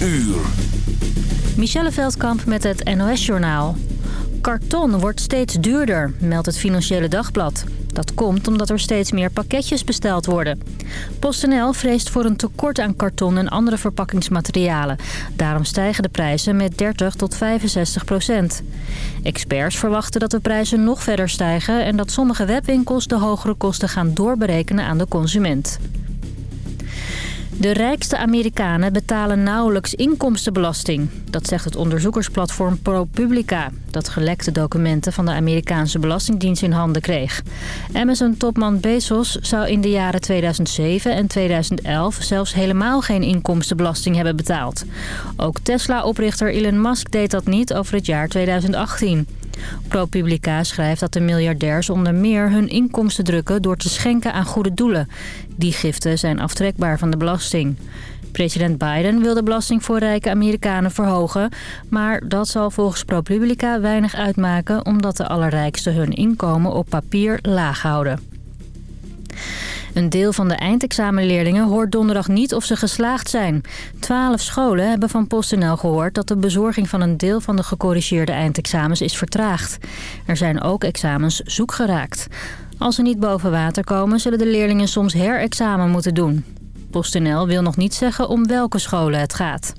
uur. Michelle Veldkamp met het NOS-journaal. Karton wordt steeds duurder, meldt het Financiële Dagblad. Dat komt omdat er steeds meer pakketjes besteld worden. PostNL vreest voor een tekort aan karton en andere verpakkingsmaterialen. Daarom stijgen de prijzen met 30 tot 65 procent. Experts verwachten dat de prijzen nog verder stijgen... en dat sommige webwinkels de hogere kosten gaan doorberekenen aan de consument. De rijkste Amerikanen betalen nauwelijks inkomstenbelasting. Dat zegt het onderzoekersplatform ProPublica... dat gelekte documenten van de Amerikaanse Belastingdienst in handen kreeg. Amazon-topman Bezos zou in de jaren 2007 en 2011... zelfs helemaal geen inkomstenbelasting hebben betaald. Ook Tesla-oprichter Elon Musk deed dat niet over het jaar 2018. ProPublica schrijft dat de miljardairs onder meer hun inkomsten drukken door te schenken aan goede doelen. Die giften zijn aftrekbaar van de belasting. President Biden wil de belasting voor rijke Amerikanen verhogen... maar dat zal volgens ProPublica weinig uitmaken... omdat de allerrijksten hun inkomen op papier laag houden. Een deel van de eindexamenleerlingen hoort donderdag niet of ze geslaagd zijn. Twaalf scholen hebben van PostNL gehoord dat de bezorging van een deel van de gecorrigeerde eindexamens is vertraagd. Er zijn ook examens zoek geraakt. Als ze niet boven water komen, zullen de leerlingen soms herexamen moeten doen. PostNL wil nog niet zeggen om welke scholen het gaat.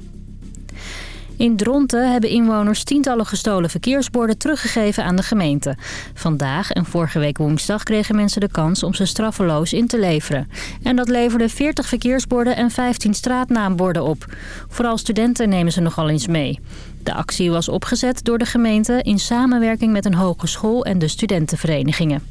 In Dronten hebben inwoners tientallen gestolen verkeersborden teruggegeven aan de gemeente. Vandaag en vorige week woensdag kregen mensen de kans om ze straffeloos in te leveren. En dat leverde 40 verkeersborden en 15 straatnaamborden op. Vooral studenten nemen ze nogal eens mee. De actie was opgezet door de gemeente in samenwerking met een hogeschool en de studentenverenigingen.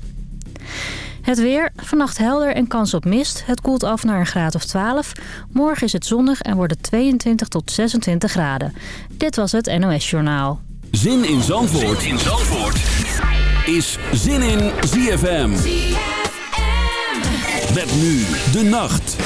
Het weer, vannacht helder en kans op mist. Het koelt af naar een graad of 12. Morgen is het zonnig en wordt het 22 tot 26 graden. Dit was het NOS Journaal. Zin in Zandvoort, zin in Zandvoort. is Zin in ZFM. ZFM. Met nu de nacht.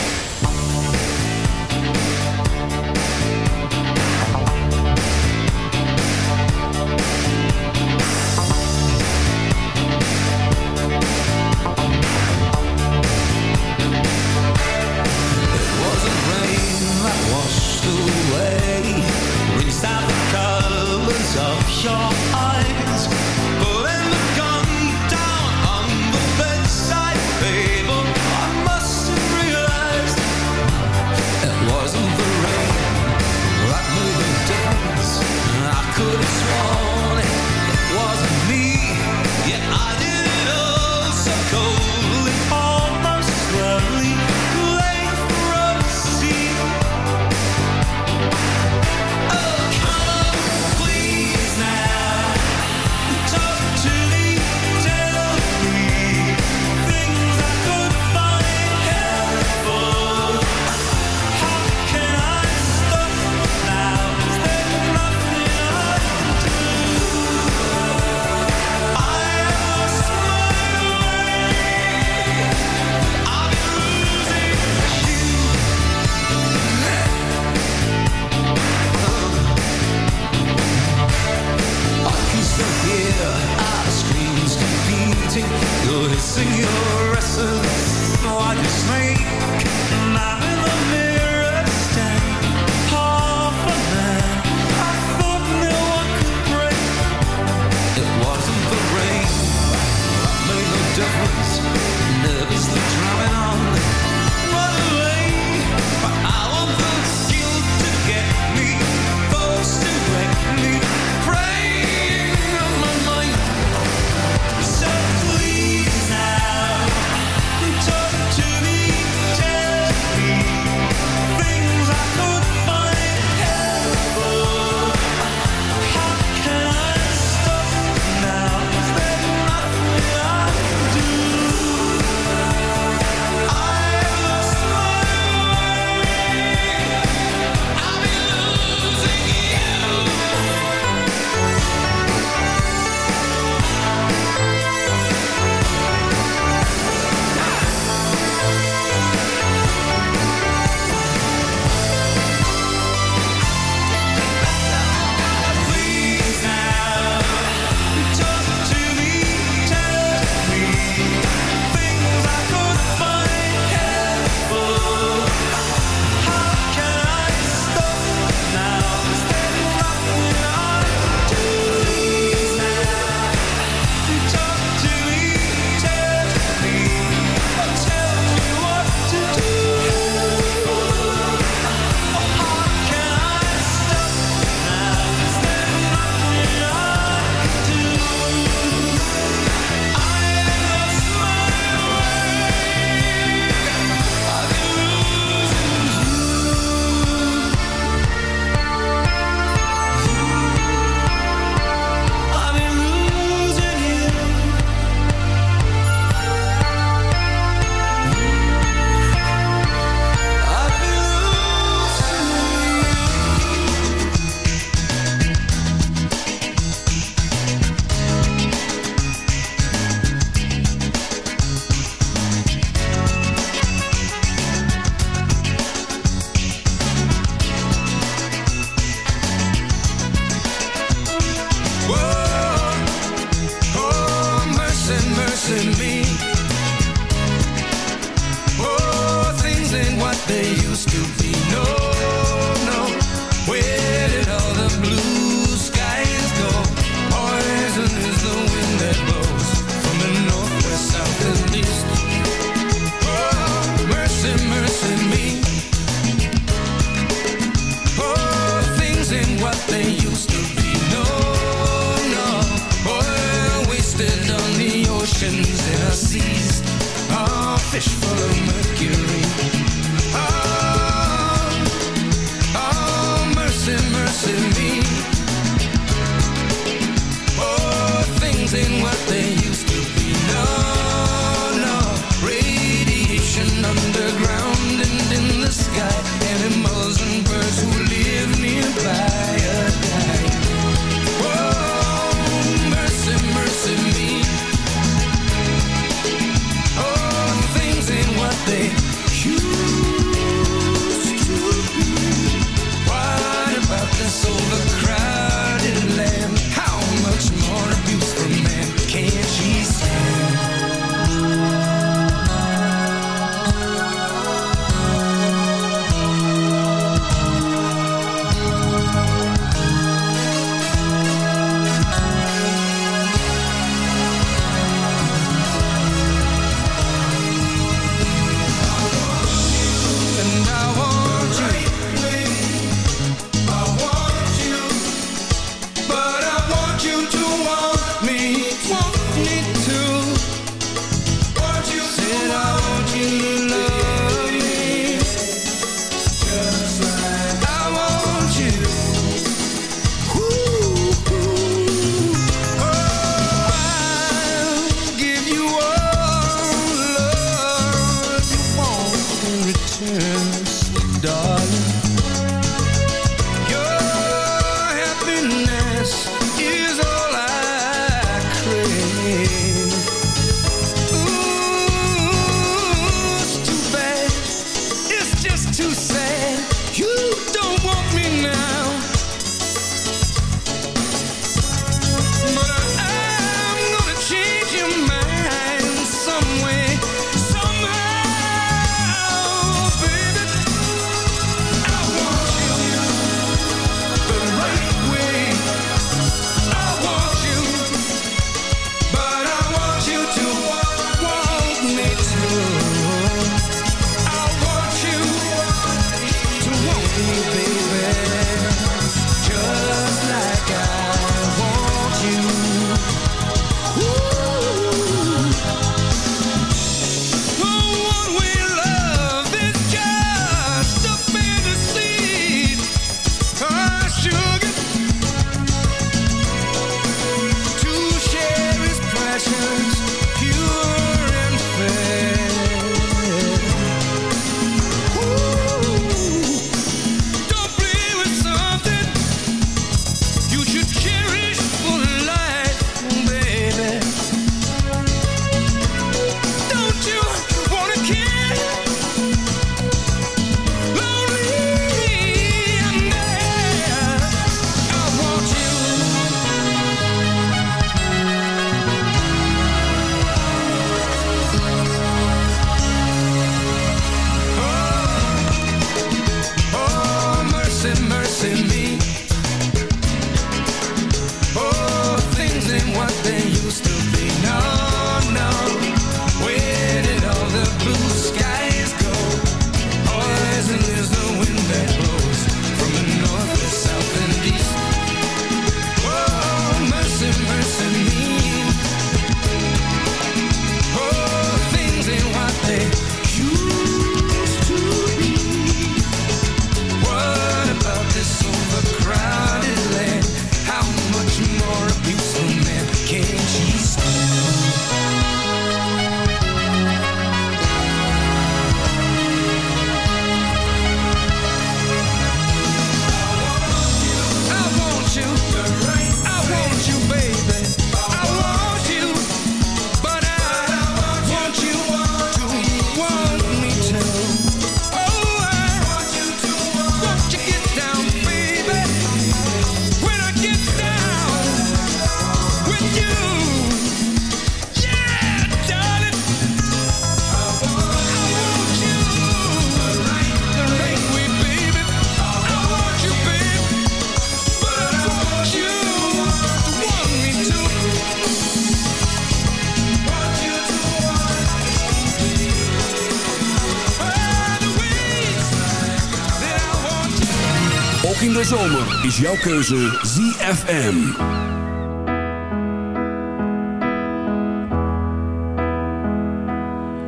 De zomer is jouw keuze ZFM.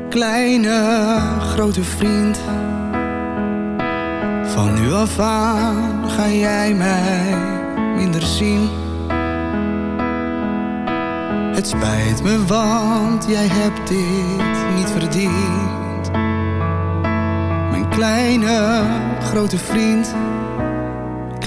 Kleine, grote vriend. Van nu af aan ga jij mij minder zien. Het spijt me, want jij hebt dit niet verdiend. Mijn kleine, grote vriend.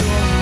Van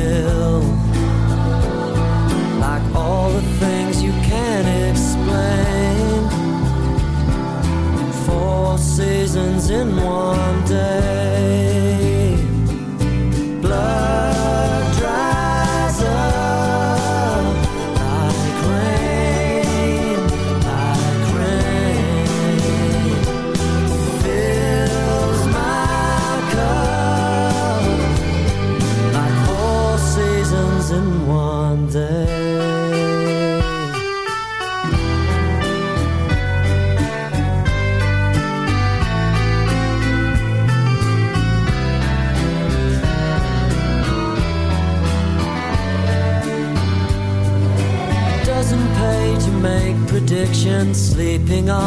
seasons in one day. living on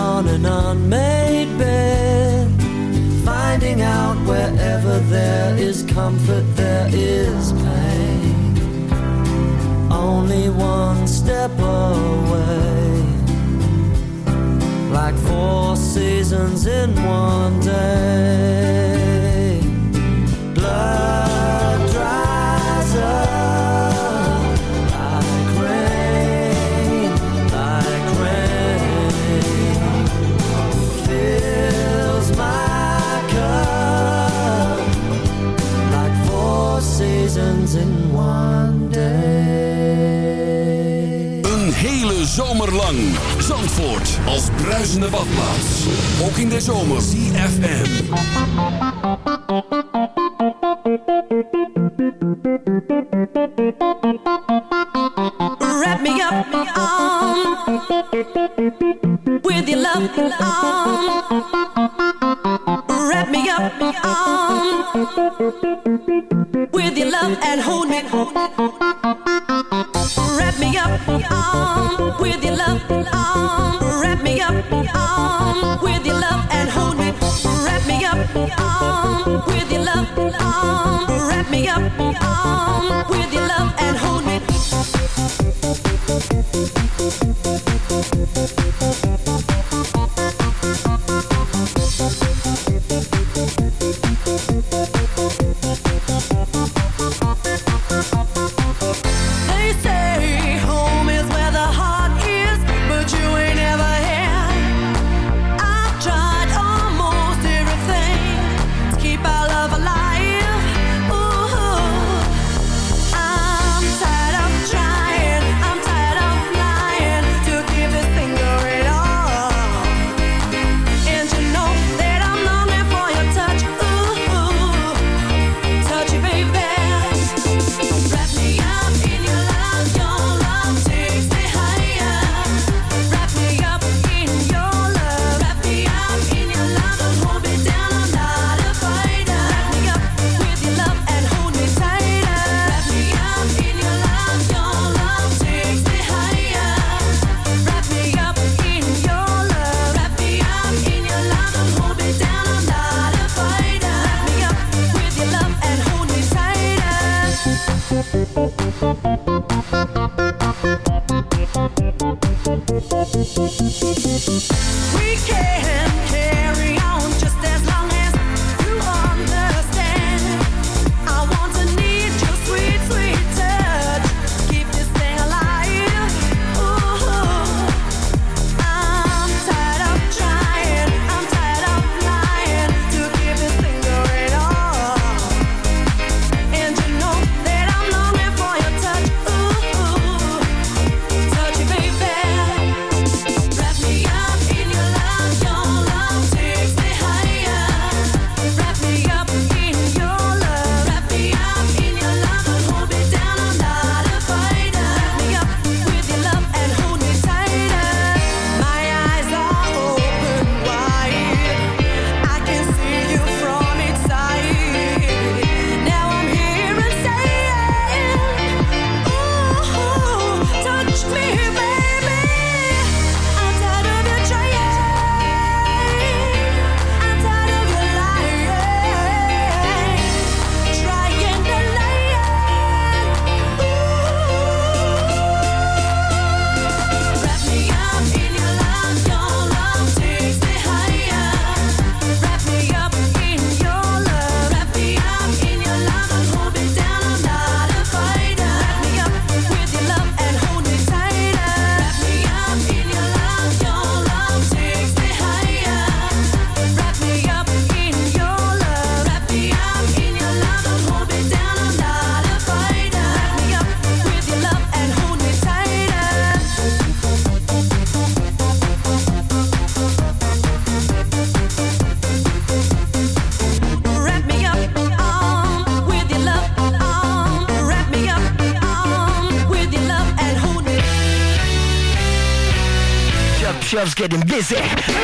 getting busy.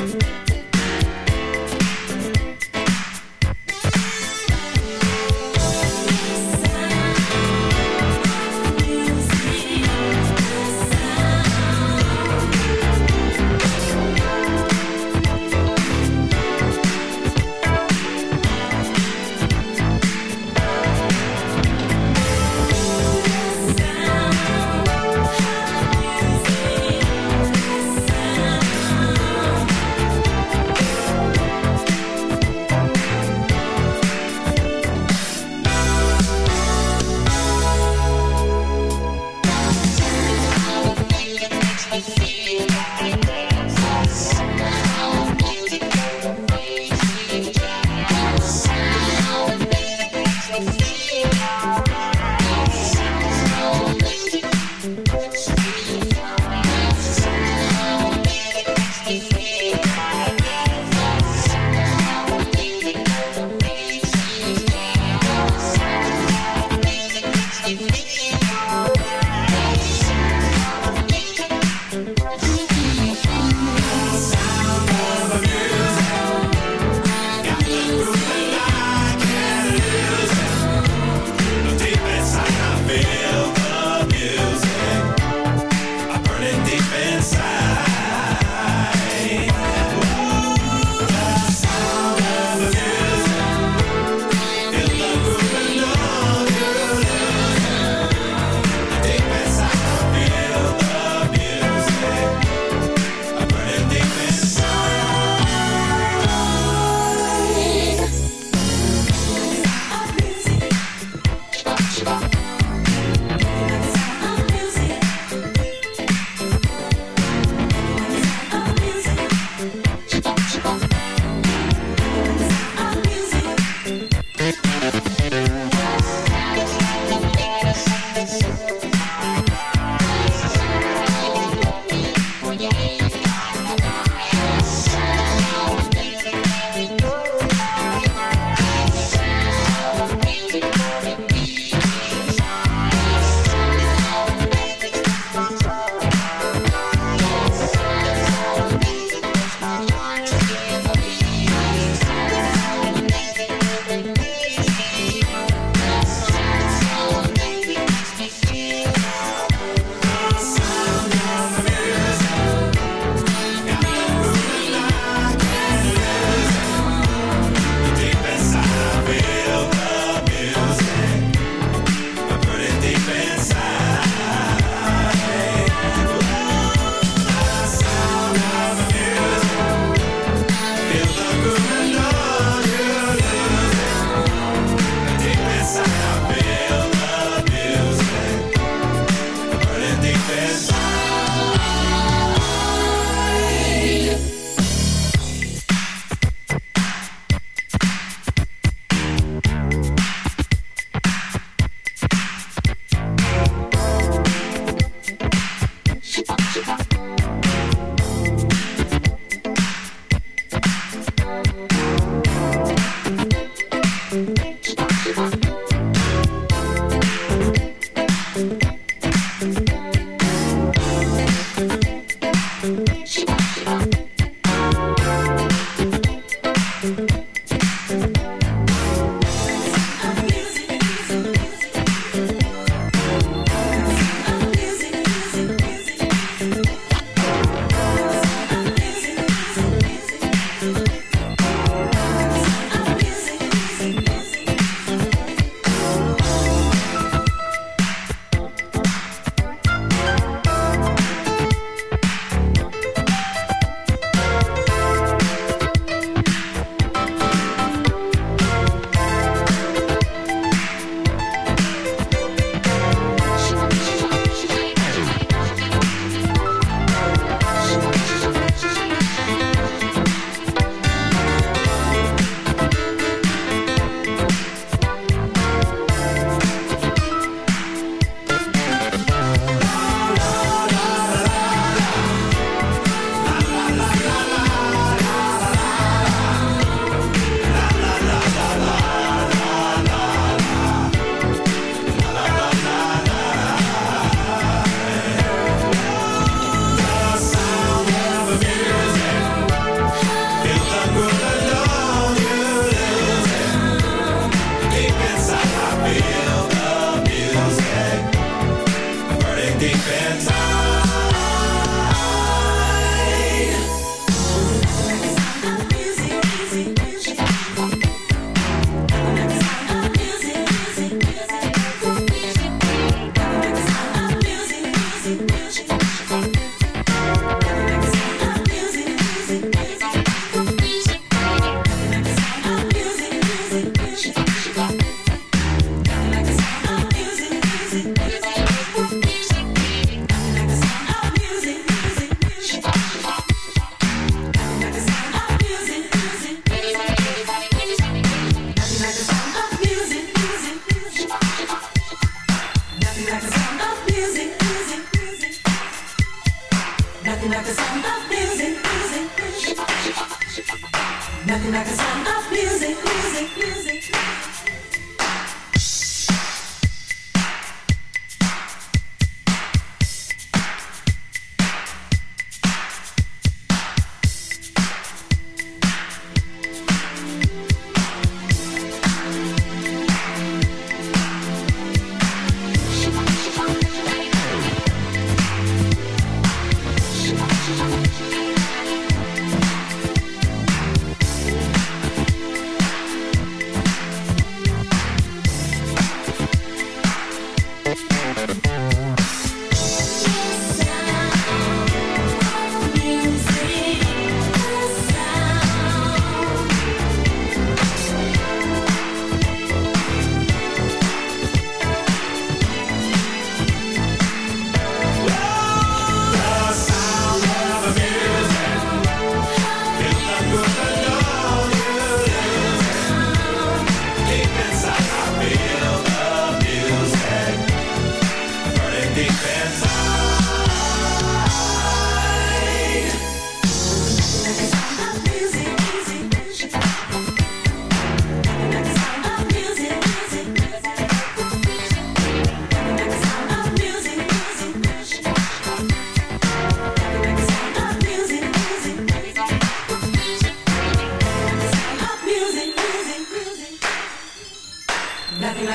Bye.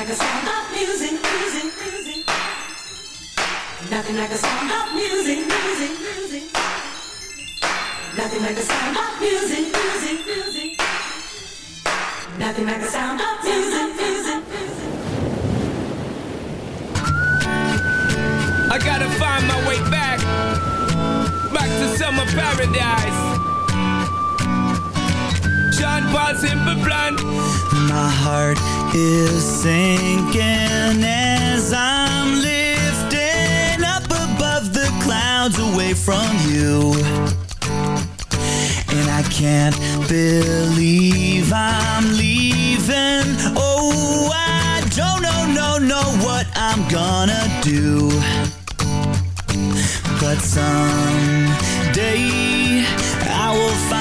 like a sound of music, music, music. Nothing like a sound of music, music, music. Nothing like a sound of music, music, music. Nothing like a sound of music, music, music. I gotta find my way back, back to summer paradise sunshine, but simple plan. My heart is sinking as I'm lifting up above the clouds away from you. And I can't believe I'm leaving. Oh, I don't know, no, no, what I'm gonna do. But someday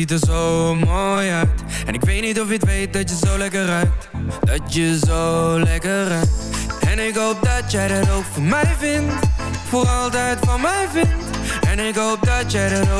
ziet er zo mooi uit. En ik weet niet of je het weet dat je zo lekker ruikt. Dat je zo lekker ruikt. En ik hoop dat jij dat ook voor mij vindt. Voor altijd van mij vindt. En ik hoop dat jij dat ook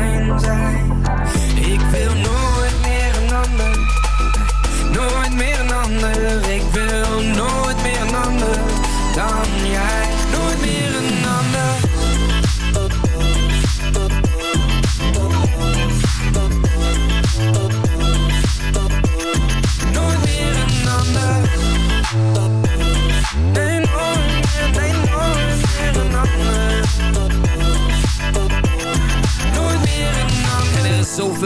meer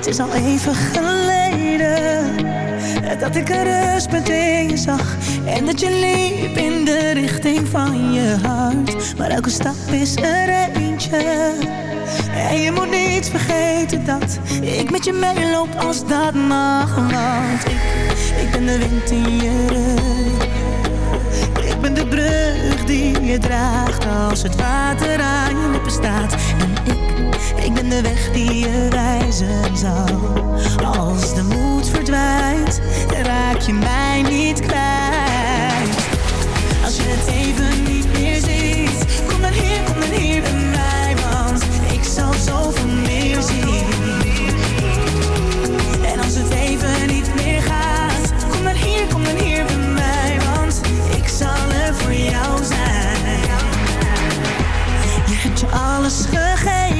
Het is al even geleden Dat ik een in je zag En dat je liep in de richting van je hart Maar elke stap is er eentje en je moet niet vergeten dat ik met je meeloop als dat mag. Want ik, ik ben de wind in je rug. Ik ben de brug die je draagt als het water aan je lippen staat. En ik, ik ben de weg die je wijzen zal. Als de moed verdwijnt, raak je mij niet kwijt.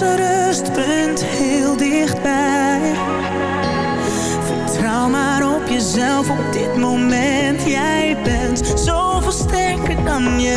Een rustpunt heel dichtbij. Vertrouw maar op jezelf op dit moment. Jij bent zoveel sterker dan je